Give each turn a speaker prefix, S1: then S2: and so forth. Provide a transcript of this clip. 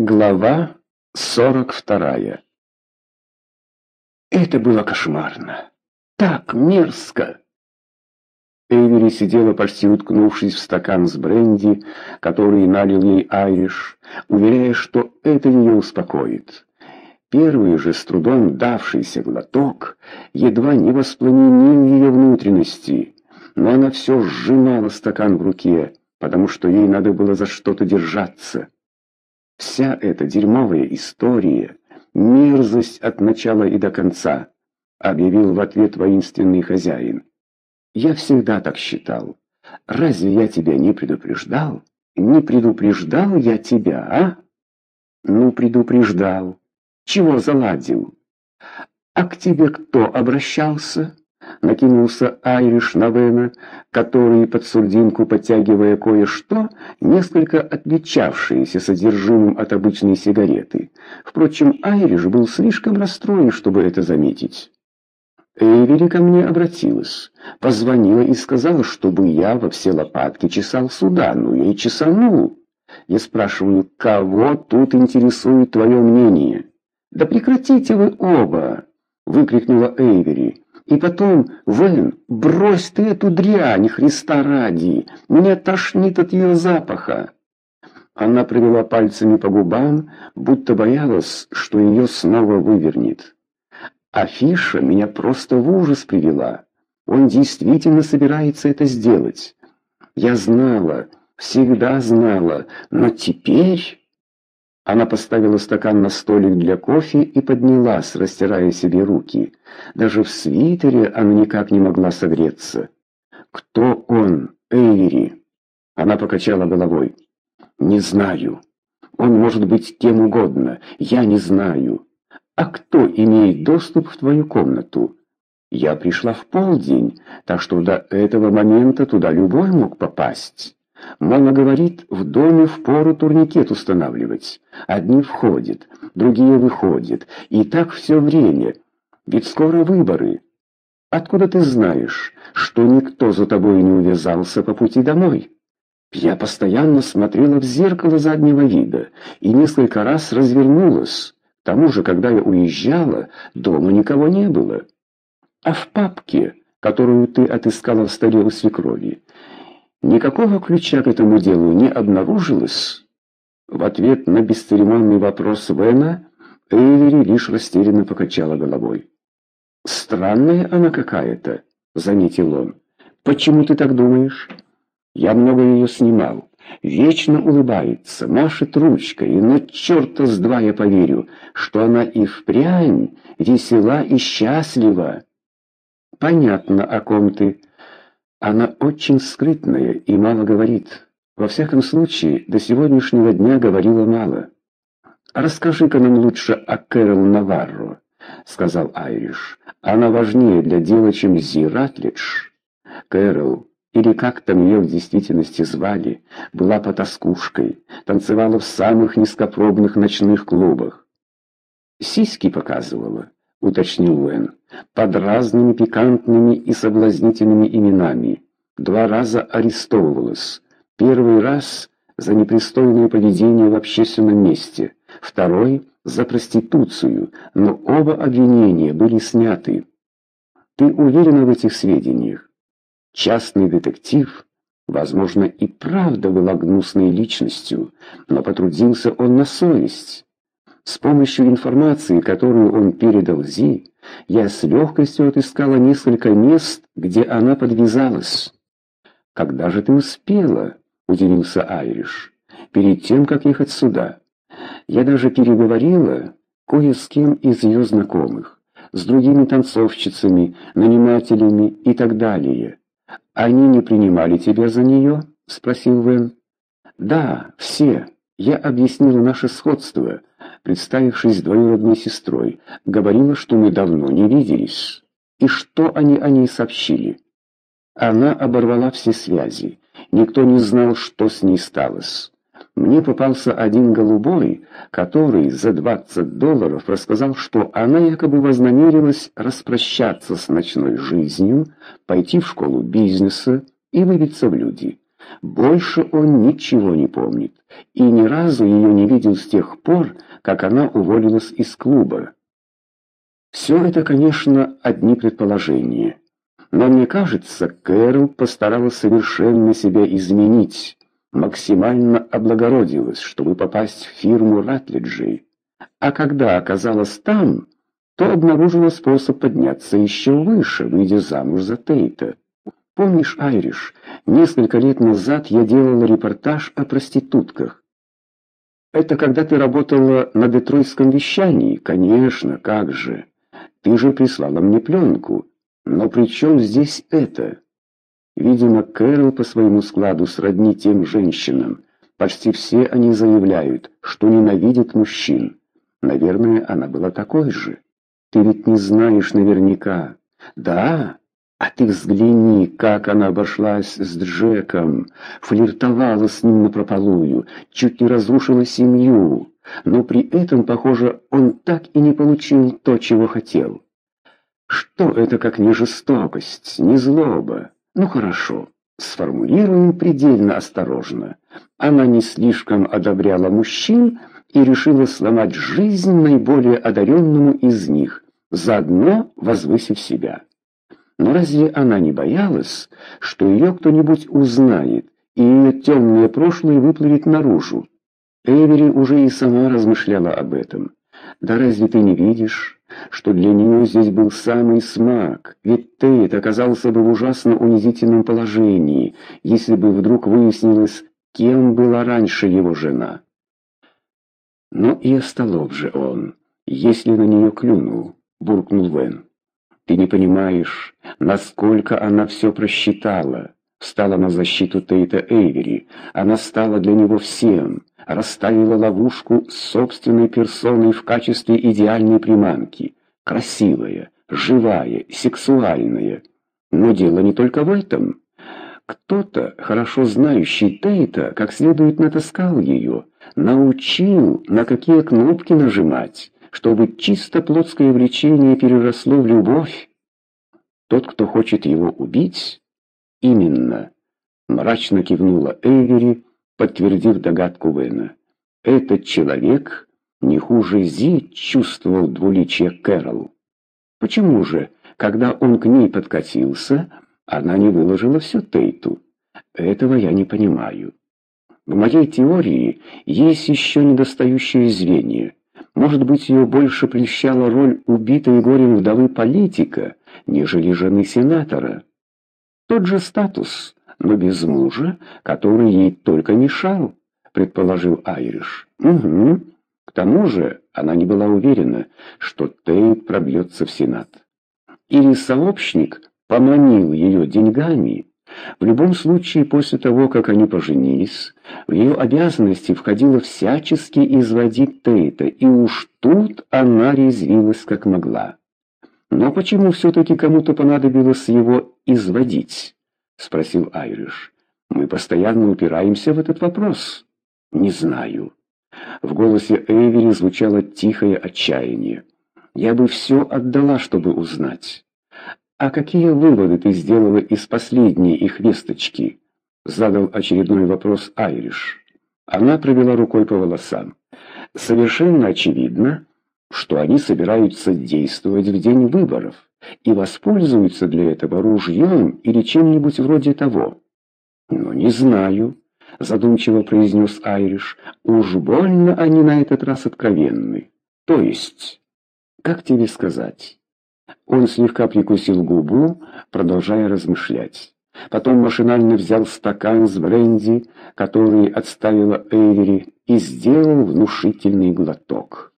S1: Глава сорок вторая Это было кошмарно. Так мерзко. Эйвери сидела почти уткнувшись в стакан с бренди, который налил ей Айриш, уверяя, что это ее успокоит. Первый же с трудом давшийся глоток едва не воспламенил ее внутренности, но она все сжимала стакан в руке, потому что ей надо было за что-то держаться. Вся эта дерьмовая история, мерзость от начала и до конца, объявил в ответ воинственный хозяин. Я всегда так считал. Разве я тебя не предупреждал? Не предупреждал я тебя, а? Ну, предупреждал. Чего заладил? А к тебе кто обращался? Накинулся Айриш на Вена, который под сурдинку, подтягивая кое-что, несколько отличавшееся содержимым от обычной сигареты. Впрочем, Айриш был слишком расстроен, чтобы это заметить. Эйвери ко мне обратилась, позвонила и сказала, чтобы я во все лопатки чесал сюда, ну я и чесанул. Я спрашиваю, кого тут интересует твое мнение? «Да прекратите вы оба!» — выкрикнула Эйвери. И потом, Вэн, брось ты эту дрянь, Христа ради, меня тошнит от ее запаха. Она провела пальцами по губам, будто боялась, что ее снова вывернет. Афиша меня просто в ужас привела. Он действительно собирается это сделать. Я знала, всегда знала, но теперь... Она поставила стакан на столик для кофе и поднялась, растирая себе руки. Даже в свитере она никак не могла согреться. «Кто он, Эйри?» Она покачала головой. «Не знаю. Он может быть кем угодно. Я не знаю. А кто имеет доступ в твою комнату?» «Я пришла в полдень, так что до этого момента туда любой мог попасть». Мама говорит, в доме впору турникет устанавливать. Одни входят, другие выходят. И так все время. Ведь скоро выборы. Откуда ты знаешь, что никто за тобой не увязался по пути домой? Я постоянно смотрела в зеркало заднего вида и несколько раз развернулась. К тому же, когда я уезжала, дома никого не было. А в папке, которую ты отыскала в столе у свекрови, Никакого ключа к этому делу не обнаружилось. В ответ на бесцеремонный вопрос Вена Эйвери лишь растерянно покачала головой. «Странная она какая-то», — заметил он. «Почему ты так думаешь?» «Я много ее снимал. Вечно улыбается, машет ручкой, но черта с два я поверю, что она и впрямь весела и счастлива». «Понятно, о ком ты», она очень скрытная и мало говорит. Во всяком случае, до сегодняшнего дня говорила мало. «Расскажи-ка нам лучше о Кэрол Наварро», — сказал Айриш. «Она важнее для дела, чем Зи Ратлидж». Кэрол, или как там ее в действительности звали, была потаскушкой, танцевала в самых низкопробных ночных клубах. Сиськи показывала. — уточнил Уэн, — под разными пикантными и соблазнительными именами. Два раза арестовывалась. Первый раз за непристойное поведение в общественном месте, второй — за проституцию, но оба обвинения были сняты. Ты уверена в этих сведениях? Частный детектив, возможно, и правда была гнусной личностью, но потрудился он на совесть. С помощью информации, которую он передал Зи, я с легкостью отыскала несколько мест, где она подвязалась. «Когда же ты успела?» — удивился Айриш. «Перед тем, как ехать сюда. Я даже переговорила кое с кем из ее знакомых, с другими танцовщицами, нанимателями и так далее. Они не принимали тебя за нее?» — спросил Вен. «Да, все. Я объяснила наше сходство» представившись двоюродной сестрой, говорила, что мы давно не виделись. И что они о ней сообщили? Она оборвала все связи. Никто не знал, что с ней сталось. Мне попался один голубой, который за 20 долларов рассказал, что она якобы вознамерилась распрощаться с ночной жизнью, пойти в школу бизнеса и выбиться в люди. Больше он ничего не помнит и ни разу ее не видел с тех пор, как она уволилась из клуба. Все это, конечно, одни предположения. Но мне кажется, Кэрол постаралась совершенно себя изменить, максимально облагородилась, чтобы попасть в фирму Ратлиджей. А когда оказалась там, то обнаружила способ подняться еще выше, выйдя замуж за Тейта. Помнишь, Айриш, несколько лет назад я делала репортаж о проститутках. Это когда ты работала на детройтском вещании? Конечно, как же. Ты же прислала мне пленку. Но при чем здесь это? Видимо, Кэрол по своему складу сродни тем женщинам. Почти все они заявляют, что ненавидят мужчин. Наверное, она была такой же. Ты ведь не знаешь наверняка. Да, а ты взгляни, как она обошлась с Джеком, флиртовала с ним напропалую, чуть не разрушила семью, но при этом, похоже, он так и не получил то, чего хотел. Что это как не жестокость, не злоба? Ну хорошо, сформулируем предельно осторожно. Она не слишком одобряла мужчин, и решила сломать жизнь наиболее одаренному из них, заодно возвысив себя. Но разве она не боялась, что ее кто-нибудь узнает, и ее темное прошлое выплывет наружу? Эвери уже и сама размышляла об этом. Да разве ты не видишь, что для нее здесь был самый смак? Ведь Тейт оказался бы в ужасно унизительном положении, если бы вдруг выяснилось, кем была раньше его жена. Но и остолоп же он, если на нее клюнул, буркнул Вен. Ты не понимаешь, насколько она все просчитала. Встала на защиту Тейта Эйвери. Она стала для него всем. Расставила ловушку собственной персоной в качестве идеальной приманки. Красивая, живая, сексуальная. Но дело не только в этом. Кто-то, хорошо знающий Тейта, как следует натаскал ее, научил, на какие кнопки нажимать, чтобы чисто плотское влечение переросло в любовь. Тот, кто хочет его убить, именно, мрачно кивнула Эйвери, подтвердив догадку Вена. Этот человек не хуже Зи чувствовал двуличие Кэрол. Почему же, когда он к ней подкатился, она не выложила всю Тейту. Этого я не понимаю. В моей теории есть еще недостающее звенья. Может быть, ее больше прельщала роль убитой горем вдовы политика, нежели жены сенатора. Тот же статус, но без мужа, который ей только мешал, предположил Айриш. Угу. К тому же она не была уверена, что Тейт пробьется в Сенат. Или сообщник поманил ее деньгами. В любом случае, после того, как они поженились, в ее обязанности входило всячески изводить Тейта, и уж тут она резвилась как могла. «Но почему все-таки кому-то понадобилось его изводить?» — спросил Айриш. «Мы постоянно упираемся в этот вопрос». «Не знаю». В голосе Эйвери звучало тихое отчаяние. «Я бы все отдала, чтобы узнать». «А какие выводы ты сделала из последней их весточки?» Задал очередной вопрос Айриш. Она провела рукой по волосам. «Совершенно очевидно, что они собираются действовать в день выборов и воспользуются для этого ружьем или чем-нибудь вроде того». «Ну, не знаю», — задумчиво произнес Айриш. «Уж больно они на этот раз откровенны. То есть, как тебе сказать?» Он слегка прикусил губу, продолжая размышлять. Потом машинально взял стакан с бренди, который отставила Эйвери, и сделал внушительный глоток.